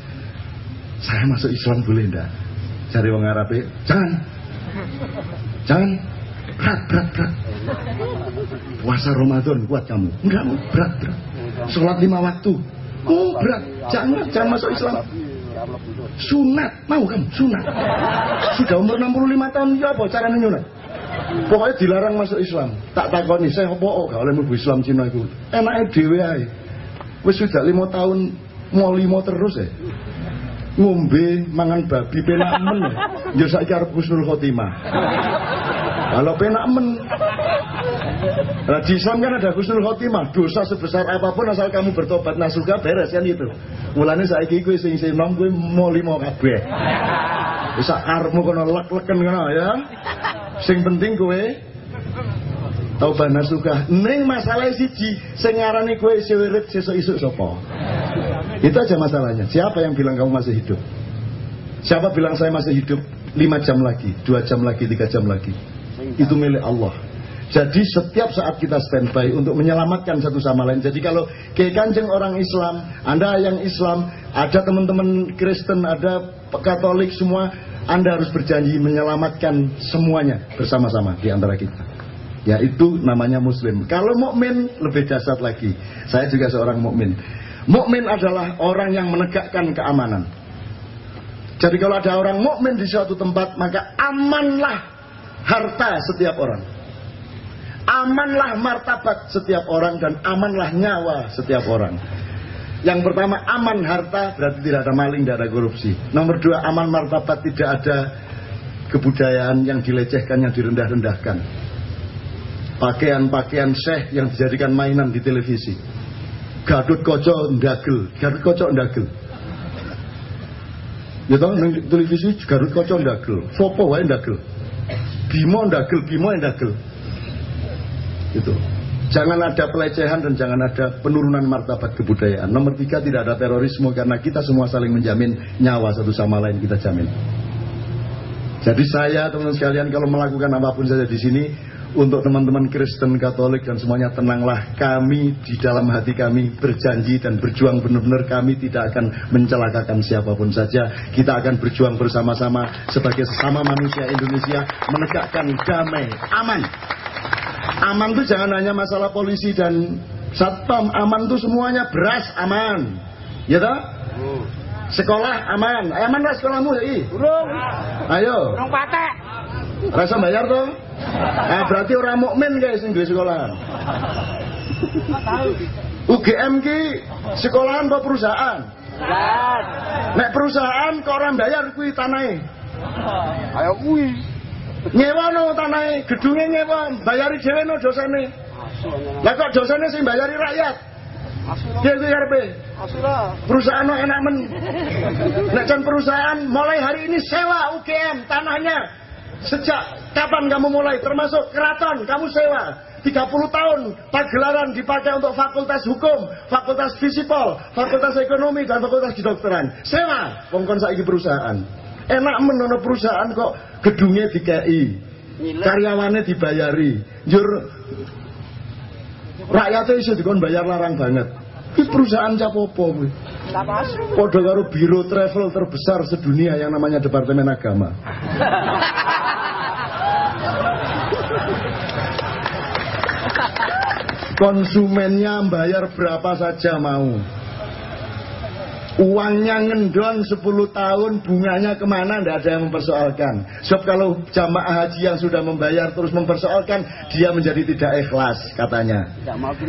saya masuk Islam boleh ndak?" Cari wong Arabe, "Jangan. Jangan. Berat, berat, berat. Puasa Ramadan kuat kamu. Enggak, berat, berat. Sholat lima waktu. Oh berat, jangan, jangan masuk Islam. Sunat, mau kamu, sunat. Sudah umur 65 tahun, ya apa caranya nyunat? Pokoknya dilarang masuk Islam. Tak takoni, saya apa oh, gak oleh mlebu Islam Cina itu. Enaknya dhewe ae. Wis sudah lima tahun mau limo terus ya. Ngombe mangan babi penak men. Ya saiki arep husnul khotimah. Kalau penak men. Nah, di kan ada husnul khotimah. Dosa sebesar apa pun asal kamu bertobat nasuka beres kan itu. Mulane saiki kowe sing sing nom kowe mau limo kabeh. Wis sak karepmu kono lek-leken ngono ya. Sing penting kowe Taubah nasuka Neng masalah siji Sing ngarani kowe sewirit sesuk isuk sapa Itu aja masalahnya Siapa yang bilang kamu masih hidup Siapa bilang saya masih hidup 5 jam lagi 2 jam lagi 3 jam lagi Itu milik Allah jadi setiap saat kita standby untuk menyelamatkan satu sama lain. Jadi kalau ke kanjeng orang Islam, Anda yang Islam, ada teman-teman Kristen, ada Katolik semua, Anda harus berjanji menyelamatkan semuanya bersama-sama di antara kita. Ya itu namanya Muslim. Kalau mukmin lebih dasar lagi. Saya juga seorang mukmin. Mukmin adalah orang yang menegakkan keamanan. Jadi kalau ada orang mukmin di suatu tempat, maka amanlah harta setiap orang. Amanlah martabat setiap orang dan amanlah nyawa setiap orang. Yang pertama aman harta berarti tidak ada maling, tidak ada korupsi. Nomor dua aman martabat tidak ada kebudayaan yang dilecehkan, yang direndah-rendahkan. Pakaian-pakaian syekh yang dijadikan mainan di televisi. Gadut koco ndagel, Gadut koco ndagel. Ya toh ning televisi Garut koco ndagel, sopo wae ndagel. Bimo ndagel, Bimo ndagel. Itu. Jangan ada pelecehan dan jangan ada penurunan martabat kebudayaan. Nomor tiga tidak ada terorisme karena kita semua saling menjamin nyawa satu sama lain kita jamin. Jadi saya teman-teman sekalian kalau melakukan apa pun saja di sini untuk teman-teman Kristen, Katolik dan semuanya tenanglah kami di dalam hati kami berjanji dan berjuang benar-benar kami tidak akan mencelakakan siapa pun saja. Kita akan berjuang bersama-sama sebagai sesama manusia Indonesia menegakkan damai, aman. Aman itu jangan hanya masalah polisi dan satpam, aman itu semuanya beras aman. Ya toh? Sekolah aman. Aman lah sekolahmu ya? Urung. Ayo. Urung patek. Rasa bayar toh? Eh berarti orang mukmin guys Inggris sekolah. UGM ki sekolahan apa perusahaan? Nek perusahaan kok orang bayar kuwi tanahe. Ayo kuwi. Nyewa no tanahe, gedunge nyewa, bayari dhewe no dosane. Lah kok dosane sing bayari rakyat? Piye kuwi karepe? Perusahaan no enak men. Nek can perusahaan mulai hari ini sewa UGM tanahnya. Sejak kapan kamu mulai? Termasuk keraton kamu sewa. 30 tahun pagelaran dipakai untuk fakultas hukum, fakultas fisipol, fakultas ekonomi dan fakultas kedokteran. Sewa wongkon saiki perusahaan. Enak menono perusahaan kok gedungnya dikei. Karyawannya dibayari. Jur rakyatnya iso dikon bayar larang banget. Ini perusahaan capopo kuwi. Podo karo biro travel terbesar sedunia yang namanya Departemen Agama. Konsumennya bayar berapa saja mau. Uangnya ngendon 10 tahun, bunganya ke mana, tidak ada yang mempersoalkan. Sebab kalau jamaah haji yang sudah membayar terus mempersoalkan, dia menjadi tidak ikhlas katanya.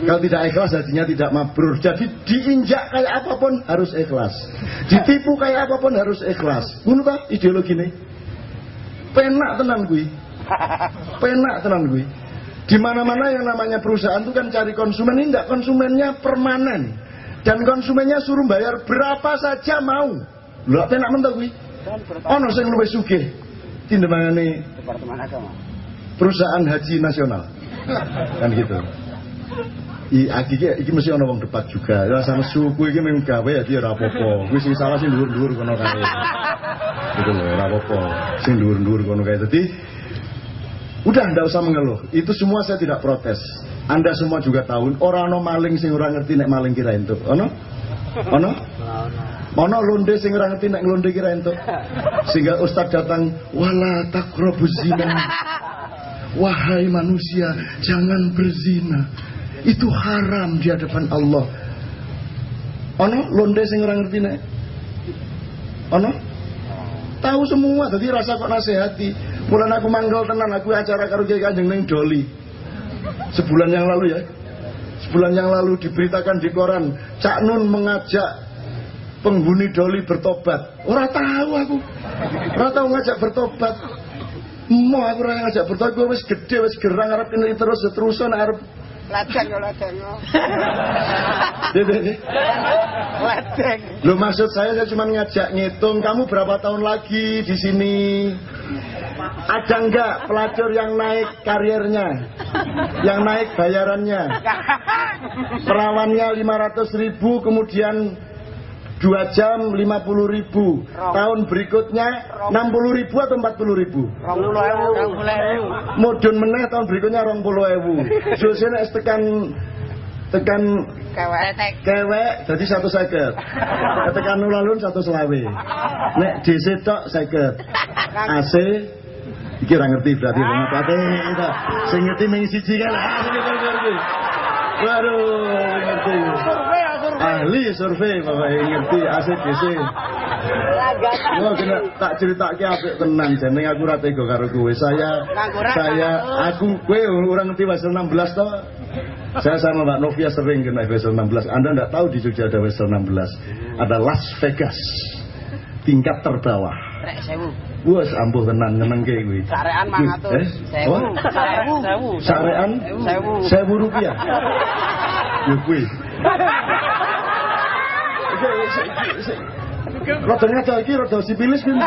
Kalau tidak ikhlas hajinya tidak mabrur. Jadi diinjak kayak apa pun harus ikhlas. Ditipu kayak apa pun harus ikhlas. Ta ideologi ini? Penak tenan gue. Penak tenan gue. Di mana-mana yang namanya perusahaan itu kan cari konsumen ini enggak konsumennya permanen. Dan konsumennya suruh bayar berapa saja mau. Lho apa enak mentok kuwi? Ono sing luwih sugih. Tindemangane Departemen Agama. perusahaan haji nasional. kan gitu. I aki iki iki mesti ana wong debat juga. Ya sama suku iki mung gawe ya ora apa-apa. Kuwi sing salah sing dhuwur-dhuwur kono kae. Gitu loh, ora apa-apa. Sing dhuwur-dhuwur kono kae. Dadi Udah ndak usah mengeluh. Itu semua saya tidak protes. Anda semua juga tahu orang ono maling sing ora ngerti nek maling kira entuk. Ono? Ono? Ono londe sing ora ngerti nek londe kira entuk. Sehingga ustaz datang, "Wala taqrabuz zina." Wahai manusia, jangan berzina. Itu haram di hadapan Allah. Ono londe sing ora ngerti nek? Ono? Tahu semua, tadi rasa kok nasihati. Mulai aku manggil tenan, aku acara karo Kiai Kanjeng ning Doli. Sebulan yang lalu ya. Sebulan yang lalu diberitakan di koran, Cak Nun mengajak penghuni Doli bertobat. Ora tahu aku. Ora tahu ngajak bertobat. Mau aku ora ngajak bertobat, gue wis gede, wis gerang arep kene terus terusan arep Ladang yo ladang yo. Dede. Ladang. Lo maksud saya saya cuma ngajak ngitung kamu berapa tahun lagi di sini? Ada enggak pelacur yang naik karirnya? Yang naik bayarannya? Perawannya 500 ribu kemudian dua jam 50 ribu. Tahun berikutnya 60 ribu atau 40 ribu? Puluh puluh mudun meneh tahun berikutnya 20 ewu Jose nek tekan tekan Kewek. jadi satu seket. Tekan nulalun satu selawe. Nek DC tok seket. AC iki ora ngerti berarti wong apa kita sing ngerti mung siji kan. Ah waduh ngerti. Ahli survei bapak ngerti AC DC Wah, kena tak ceritake apik tenan jeneng aku ora tega karo kowe. Saya saya aku kowe orang ngerti pasal 16 to. Saya sama Mbak Novia sering ke naik Wesel 16. Anda tidak tahu di Jogja ada Wesel 16. Ada Las Vegas. Tingkat terbawah. Wes ampuh tenan nyeneng ke kuwi. Sarean 500. Eh? Sewu. Apa? Sewu. Sarean sewu rupiah. Ya kuwi. Iki iki- iki- Rada ngaca iki rada sipilis kuwi.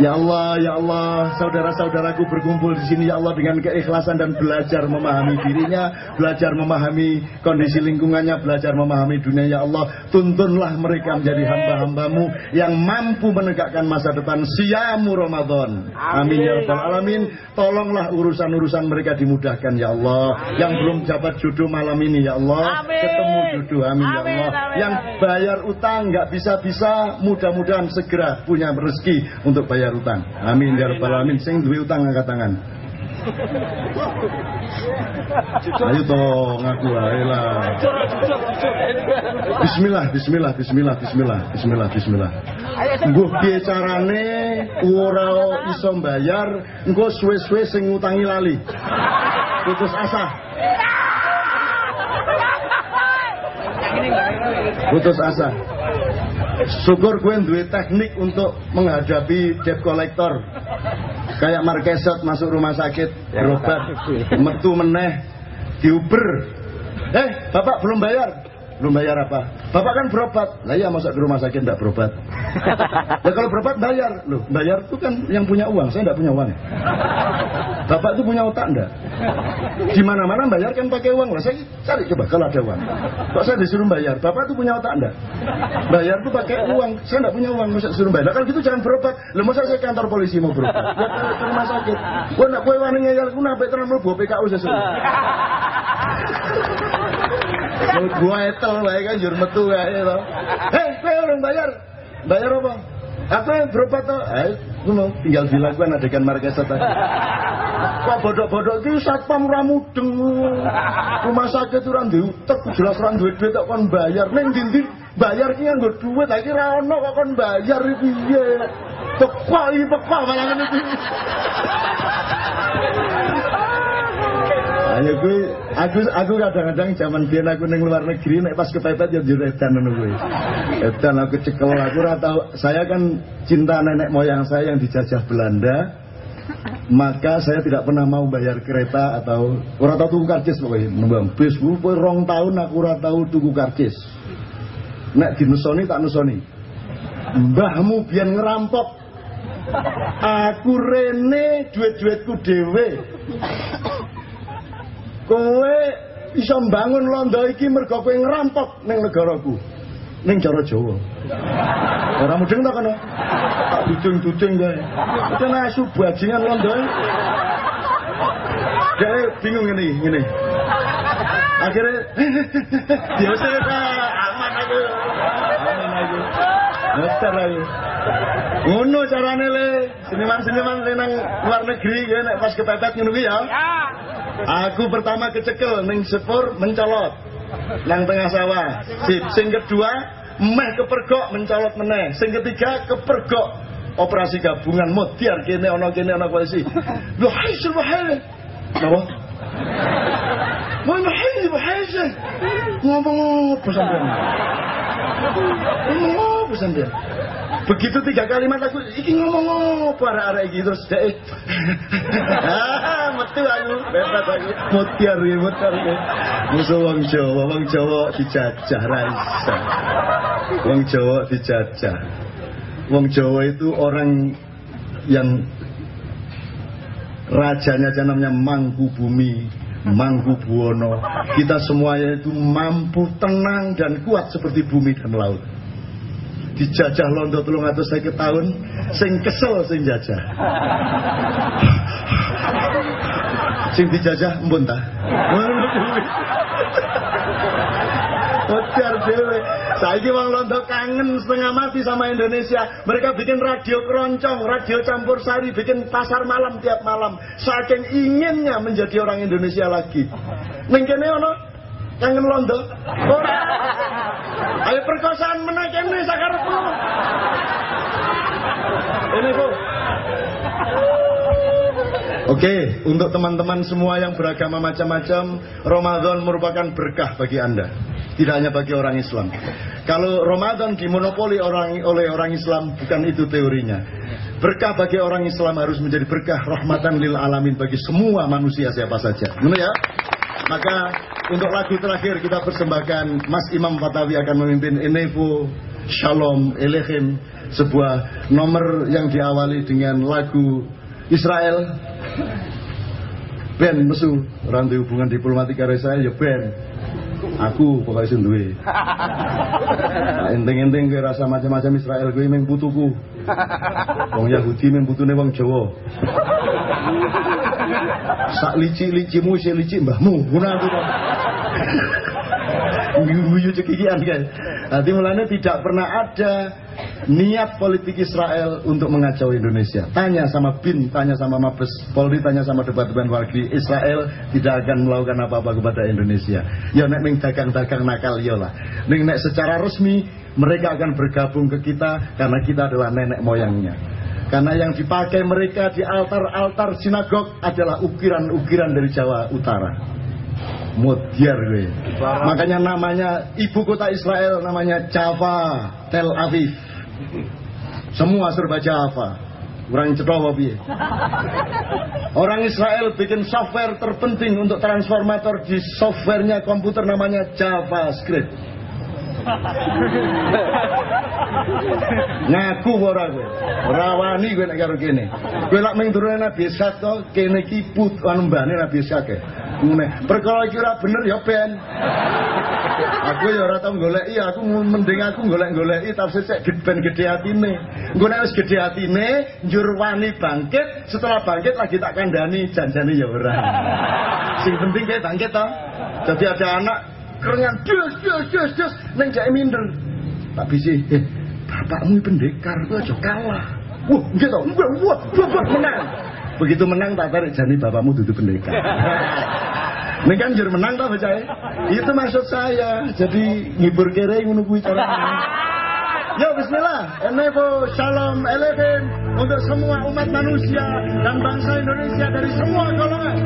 Ya Allah, ya Allah, saudara-saudaraku berkumpul di sini ya Allah dengan keikhlasan dan belajar memahami dirinya, belajar memahami kondisi lingkungannya, belajar memahami dunia ya Allah. Tuntunlah mereka menjadi hamba-hambamu yang mampu menegakkan masa depan siamu Ramadan. Amin ya rabbal alamin. Tolonglah urusan-urusan mereka dimudahkan ya Allah. Yang belum dapat jodoh malam ini ya Allah, ketemu jodoh amin ya Allah. Yang bayar utang nggak bisa-bisa mudah-mudahan segera punya rezeki untuk bayar utang amin ya rabbal alamin. Sing duwe utang angkat tangan. Ayo dong ae lah bismillah bismillah bismillah bismillah bismillah bismillah. Mbah piye carane? Ora iso bayar engko suwe-suwe sing ngutangi lali. Putus asa. Putus asa syukur gue duwe teknik untuk menghadapi debt collector. Kayak markeset masuk rumah sakit berobat metu meneh diuber. Eh bapak belum bayar belum bayar apa? Bapak kan berobat. Lah iya masa ke rumah sakit tidak berobat. Ya kalau berobat bayar. Loh bayar itu kan yang punya uang. Saya tidak punya uang bapak itu punya otak enggak di mana mana bayar kan pakai uang. Lah saya cari coba kalau ada uang. Kok saya disuruh bayar? Bapak itu punya otak enggak bayar tuh pakai uang. Saya enggak punya uang masa disuruh bayar? Lah, kalau gitu jangan berobat. Lah masa saya ke kantor polisi mau berobat? Ya ke, ke rumah sakit. Gua nak kue wani ngeyel gua nak terang mau bawa PKU sesuatu Kalau gua etel lah kan jur metu kayak gitu hei kue orang bayar bayar apa apa yang berobat tuh eh mau tinggal gua adegan markeset tadi Kok bodok-bodok iki satpam ora mudeng. Rumah sakit ora diutek jelas ora duwe duit kok kon bayar. Ning ndi bayar ki nganggo duit, ha iki ra ono kok kon bayar iki piye. Teko iki teko malah ngene Ayo kuwi aku aku kadang-kadang zaman biyen aku ning luar negeri nek pas kepepet ya njur edan ngono kuwi. Edan aku cekel. Aku saya kan cinta nenek moyang saya yang dijajah Belanda maka saya tidak pernah mau bayar kereta atau ora tahu tuku karcis pokoknya. Nembang bis kowe rong tahun aku ora tahu tuku karcis. Nek dinusoni tak nusoni mbahmu biyen ngerampok. Aku rene duit-duitku dhewe kowe iso mbangun londo iki mergo kowe ngerampok ning negaraku ning cara Jawa Orang mudeng tak kono. Tak dudung-dudung kae. Itu nasu bajingan londo. Dia bingung ini, ini. Akhirnya dia saya aman aku. Aman aku. Ngeter aku. Ngono carane le, seniman-seniman nang luar negeri ya nek pas kepepet ngono kuwi ya. Aku pertama kecekel ning sepur mencolot nang tengah sawah. Sip, sing kedua meh kepergok mencolot meneh. Sing ketiga kepergok operasi gabungan mutiar kene ana kene ana polisi. Lho hai subhanallah. Napa? Mau mahal bahasa. Ngomong apa sampean? Ngomong apa sampean? Begitu tiga kalimat aku, iki ngomong apa arek-arek iki terus dek. Ah, metu aku, bebas aku. Mutiar ya, mutiar ya. Musuh wong Jawa, wong Jawa dijajah ra iso. Wong Jawa dijajah. Wong Jawa itu orang yang rajanya aja namanya Mangku Bumi, Mangku Buwono. Kita semuanya itu mampu tenang dan kuat seperti bumi dan laut. Dijajah londo telung atus saya tahun, sing kesel sing jajah. Sing dijajah mpun ta. Wajar dewe. Saiki wong londo kangen setengah mati sama Indonesia. Mereka bikin radio keroncong, radio campur sari, bikin pasar malam tiap malam. Saking inginnya menjadi orang Indonesia lagi. Ning kene ono kangen londo. Ora. Ayo perkosaan meneh kene sakarepmu. Ini Bu. Oke, untuk teman-teman semua yang beragama macam-macam, Ramadan merupakan berkah bagi Anda. Tidak hanya bagi orang Islam. Kalau Ramadan dimonopoli orang oleh orang Islam, bukan itu teorinya. Berkah bagi orang Islam harus menjadi berkah rahmatan lil alamin bagi semua manusia siapa saja. Benar ya? Maka untuk lagu terakhir kita persembahkan Mas Imam Fatawi akan memimpin Enevo Shalom Elohim sebuah nomor yang diawali dengan lagu Israel. Ben mesu. Orang di hubungan diplomatik karo saya ya Ben. Aku pokoknya duwe. Nah, enteng-enteng kowe rasa macam-macam Israel kowe mung putuku. Wong Yahudi mung putune wong Jawa sak lici-licimu si lici mbahmu ngono aku guyu cekikian kan Nanti mulanya tidak pernah ada niat politik Israel untuk mengacau Indonesia. Tanya sama BIN, tanya sama Mabes Polri, tanya sama debat-debat luar negeri. Israel tidak akan melakukan apa-apa kepada Indonesia. Ya nek ning dagang-dagang nakal ya lah. Nek secara resmi mereka akan bergabung ke kita karena kita adalah nenek moyangnya. Karena yang dipakai mereka di altar-altar sinagog adalah ukiran-ukiran dari Jawa Utara. Mudyar gue. Makanya namanya ibu kota Israel namanya Java, Tel Aviv. Semua serba Java. Orang cetowo piye. Orang Israel bikin software terpenting untuk transformator di softwarenya komputer namanya JavaScript. Ngaku ora kowe. Ora wani kowe nek karo kene. Kowe lak ming turune Nabi Ishak to kene iki put anu mbane Nabi Ishak e. Ngene. Perkara iki ora bener ya ben. Aku ya ora tau goleki, aku mending aku golek-goleki tafsir sik ben gede atine. Engko nek wis gede atine, njur wani bangkit, setelah bangkit lagi tak kandhani janjane ya ora. Sing penting kayak bangkit to. Jadi ada anak kerengan dus dus dus dus neng jake minder. Tak bisi, eh, bapakmu pendekar tuh aja kalah. Wah, enggak, wah, wah, wah, menang. Begitu menang tak tarik jani bapakmu duduk pendekar. Ini kan jur menang tau bacanya. Itu maksud saya. Jadi ngibur kere ngono kuwi caranya. Yo bismillah. Enevo Shalom Eleven untuk semua umat manusia dan bangsa Indonesia dari semua golongan.